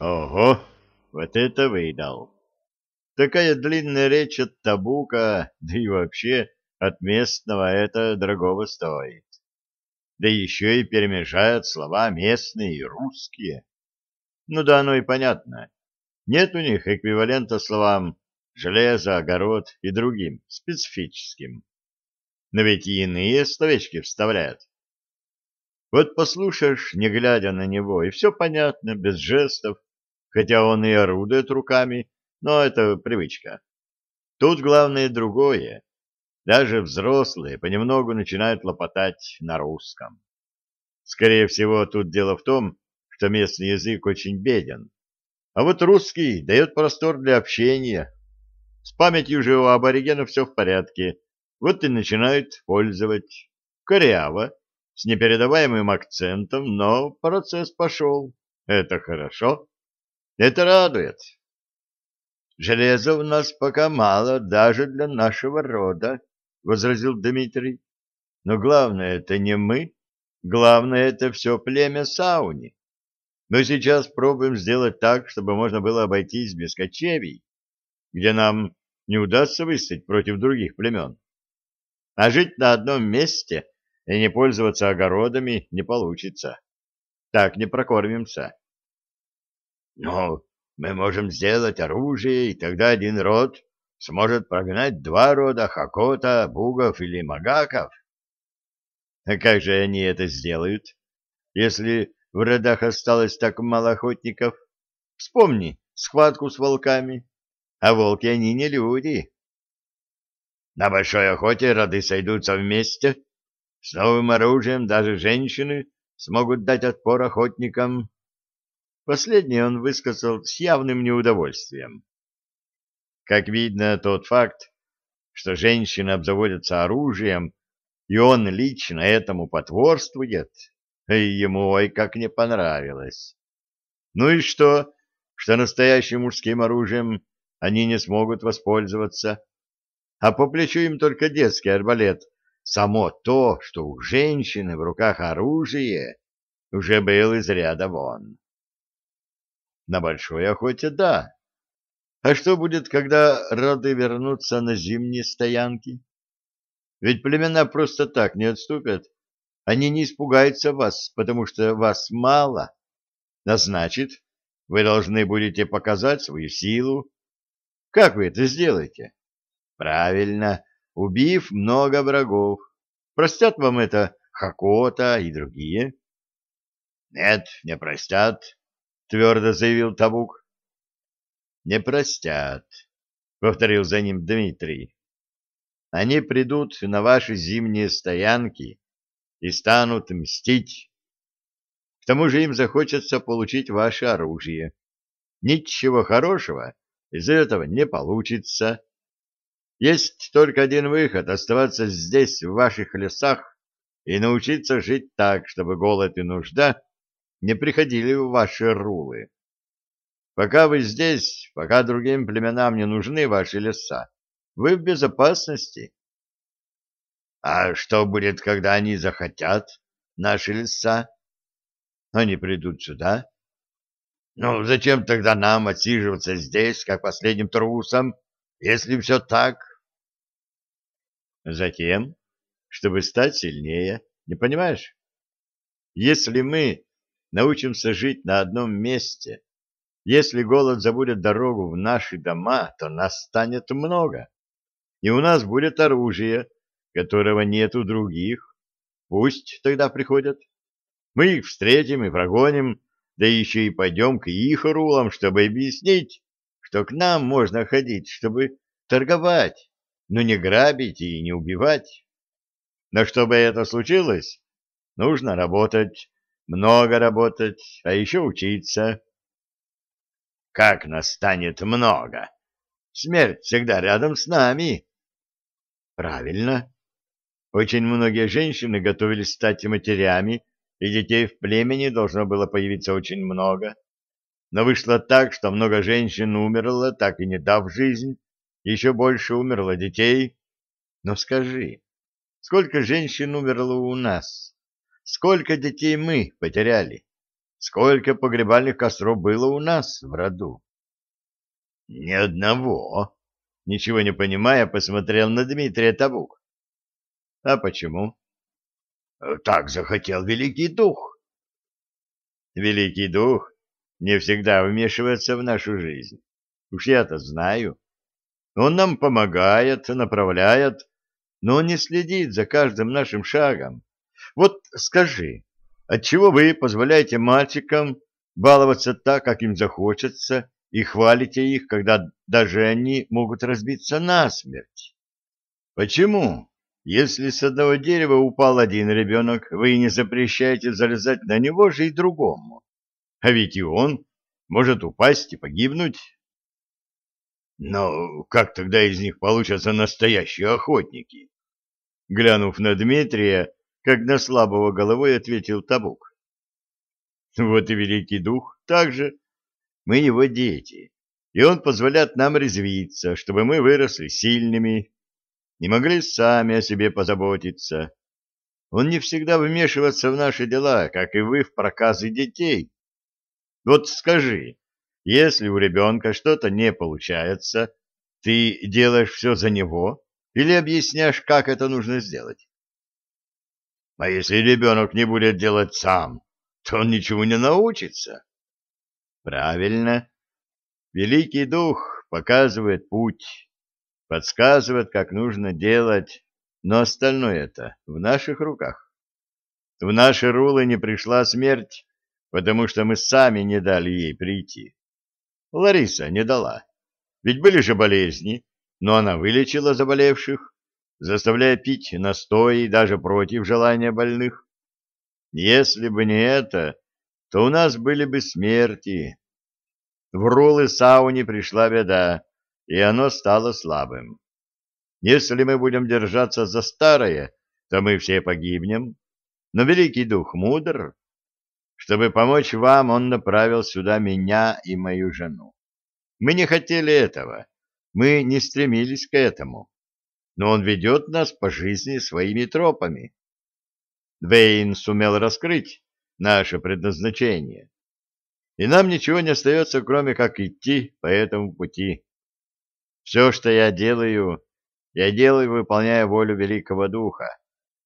Ого, вот это выдал. Такая длинная речь от Табука, да и вообще от местного, это дорогого стоит. Да еще и перемежают слова местные и русские. Ну да, оно и понятно. Нет у них эквивалента словам железо, огород и другим, специфическим. Но ведь и иные словечки вставляют. Вот послушаешь, не глядя на него, и все понятно, без жестов, хотя он и орудует руками, но это привычка. Тут главное другое. Даже взрослые понемногу начинают лопотать на русском. Скорее всего, тут дело в том, что местный язык очень беден. А вот русский дает простор для общения. С памятью же у аборигенов все в порядке. Вот и начинают пользовать. Коряво, с непередаваемым акцентом, но процесс пошел. Это хорошо. Это радует. Железа у нас пока мало, даже для нашего рода, — возразил Дмитрий. Но главное — это не мы. Главное — это все племя Сауни. Мы сейчас пробуем сделать так, чтобы можно было обойтись без кочевий, где нам не удастся выстоять против других племен. А жить на одном месте и не пользоваться огородами не получится. Так не прокормимся. Но мы можем сделать оружие, и тогда один род сможет прогнать два рода Хакота, Бугов или Магаков. А как же они это сделают, если в родах осталось так мало охотников? Вспомни схватку с волками. А волки они не люди. На большой охоте роды сойдутся вместе. С новым оружием даже женщины смогут дать отпор охотникам. Последнее он высказал с явным неудовольствием. Как видно, тот факт, что женщины обзаводятся оружием, и он лично этому потворствует, ему ой как не понравилось. Ну и что, что настоящим мужским оружием они не смогут воспользоваться, а по плечу им только детский арбалет. Само то, что у женщины в руках оружие, уже был из ряда вон. На большой охоте — да. А что будет, когда роды вернутся на зимние стоянки? Ведь племена просто так не отступят. Они не испугаются вас, потому что вас мало. А значит, вы должны будете показать свою силу. Как вы это сделаете? Правильно, убив много врагов. Простят вам это Хакота и другие? Нет, не простят твердо заявил Табук. Не простят, повторил за ним Дмитрий. Они придут на ваши зимние стоянки и станут мстить. К тому же им захочется получить ваше оружие. Ничего хорошего из этого не получится. Есть только один выход — оставаться здесь, в ваших лесах, и научиться жить так, чтобы голод и нужда не приходили в ваши рулы. Пока вы здесь, пока другим племенам не нужны ваши леса, вы в безопасности. А что будет, когда они захотят наши леса? Они придут сюда. Ну, зачем тогда нам отсиживаться здесь, как последним трусом, если все так? Затем, чтобы стать сильнее, не понимаешь? Если мы научимся жить на одном месте. Если голод забудет дорогу в наши дома, то нас станет много. И у нас будет оружие, которого нет у других. Пусть тогда приходят. Мы их встретим и прогоним, да еще и пойдем к их рулам, чтобы объяснить, что к нам можно ходить, чтобы торговать, но не грабить и не убивать. Но чтобы это случилось, нужно работать, много работать, а еще учиться. Как нас станет много? Смерть всегда рядом с нами. Правильно. Очень многие женщины готовились стать матерями, и детей в племени должно было появиться очень много. Но вышло так, что много женщин умерло, так и не дав жизнь, еще больше умерло детей. Но скажи, сколько женщин умерло у нас? Сколько детей мы потеряли? сколько погребальных костров было у нас в роду? — Ни одного. Ничего не понимая, посмотрел на Дмитрия Табук. — А почему? — Так захотел Великий Дух. — Великий Дух не всегда вмешивается в нашу жизнь. Уж я-то знаю. Он нам помогает, направляет, но не следит за каждым нашим шагом. Вот скажи, отчего вы позволяете мальчикам баловаться так, как им захочется, и хвалите их, когда даже они могут разбиться насмерть? Почему, если с одного дерева упал один ребенок, вы не запрещаете залезать на него же и другому? А ведь и он может упасть и погибнуть. Но как тогда из них получатся настоящие охотники? Глянув на Дмитрия, как на слабого головой ответил Табук. Вот и великий дух также. Мы его дети, и он позволяет нам резвиться, чтобы мы выросли сильными, не могли сами о себе позаботиться. Он не всегда вмешивается в наши дела, как и вы в проказы детей. Вот скажи, если у ребенка что-то не получается, ты делаешь все за него или объясняешь, как это нужно сделать? А если ребенок не будет делать сам, то он ничего не научится. Правильно. Великий Дух показывает путь, подсказывает, как нужно делать, но остальное это в наших руках. В наши рулы не пришла смерть, потому что мы сами не дали ей прийти. Лариса не дала. Ведь были же болезни, но она вылечила заболевших, заставляя пить настои даже против желания больных. Если бы не это, то у нас были бы смерти. В рулы сауне пришла беда, и оно стало слабым. Если мы будем держаться за старое, то мы все погибнем. Но Великий Дух мудр, чтобы помочь вам, он направил сюда меня и мою жену. Мы не хотели этого, мы не стремились к этому, но он ведет нас по жизни своими тропами. Вейн сумел раскрыть наше предназначение, и нам ничего не остается, кроме как идти по этому пути. Все, что я делаю, я делаю, выполняя волю Великого Духа,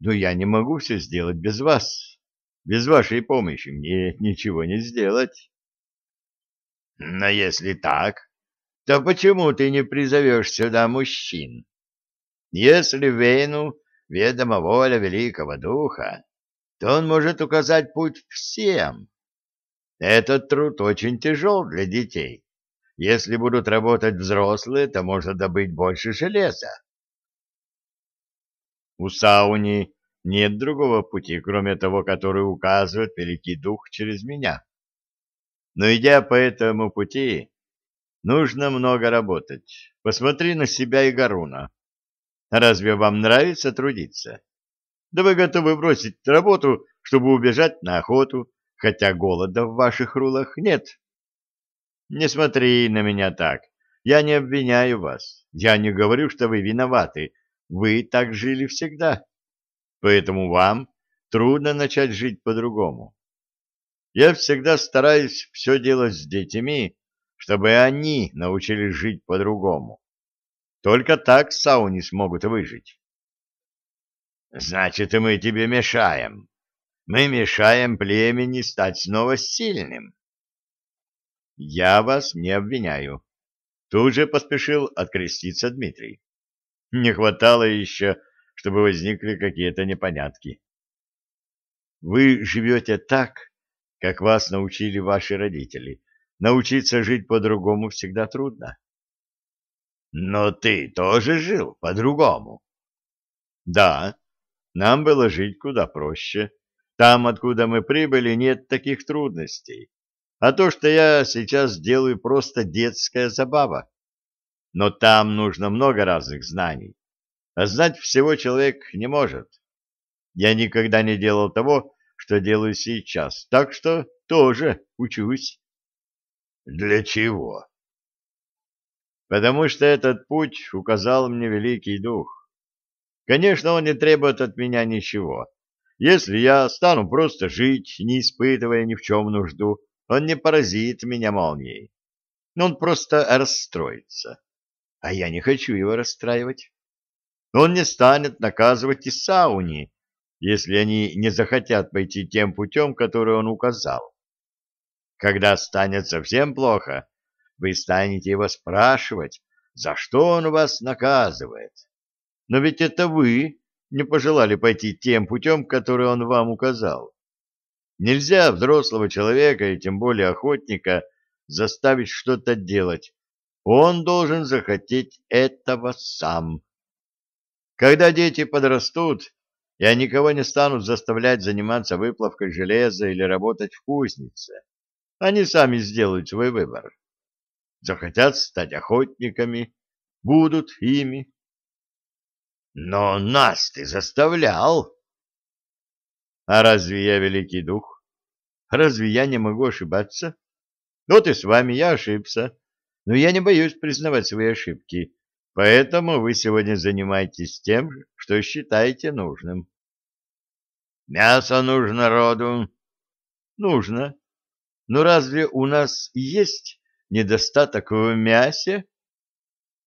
но я не могу все сделать без вас. Без вашей помощи мне ничего не сделать. Но если так, то почему ты не призовешь сюда мужчин? Если Вейну ведома воля великого духа, то он может указать путь всем. Этот труд очень тяжел для детей. Если будут работать взрослые, то можно добыть больше железа. У Сауни нет другого пути, кроме того, который указывает Великий Дух через меня. Но идя по этому пути, нужно много работать. Посмотри на себя и Гаруна. Разве вам нравится трудиться? Да вы готовы бросить работу, чтобы убежать на охоту, хотя голода в ваших рулах нет. Не смотри на меня так. Я не обвиняю вас. Я не говорю, что вы виноваты. Вы так жили всегда поэтому вам трудно начать жить по-другому. Я всегда стараюсь все делать с детьми, чтобы они научились жить по-другому. Только так сауни смогут выжить. Значит, и мы тебе мешаем. Мы мешаем племени стать снова сильным. Я вас не обвиняю. Тут же поспешил откреститься Дмитрий. Не хватало еще чтобы возникли какие-то непонятки. Вы живете так, как вас научили ваши родители. Научиться жить по-другому всегда трудно. Но ты тоже жил по-другому. Да, нам было жить куда проще. Там, откуда мы прибыли, нет таких трудностей. А то, что я сейчас делаю, просто детская забава. Но там нужно много разных знаний а знать всего человек не может. Я никогда не делал того, что делаю сейчас, так что тоже учусь. Для чего? Потому что этот путь указал мне Великий Дух. Конечно, он не требует от меня ничего. Если я стану просто жить, не испытывая ни в чем нужду, он не поразит меня молнией. Он просто расстроится. А я не хочу его расстраивать. Он не станет наказывать и сауни, если они не захотят пойти тем путем, который он указал. Когда станет совсем плохо, вы станете его спрашивать, за что он вас наказывает. Но ведь это вы не пожелали пойти тем путем, который он вам указал. Нельзя взрослого человека, и тем более охотника, заставить что-то делать. Он должен захотеть этого сам. Когда дети подрастут, я никого не стану заставлять заниматься выплавкой железа или работать в кузнице. Они сами сделают свой выбор. Захотят стать охотниками, будут ими. Но нас ты заставлял. А разве я великий дух? Разве я не могу ошибаться? Вот и с вами я ошибся. Но я не боюсь признавать свои ошибки. Поэтому вы сегодня занимаетесь тем, что считаете нужным. Мясо нужно роду. Нужно. Но разве у нас есть недостаток в мясе?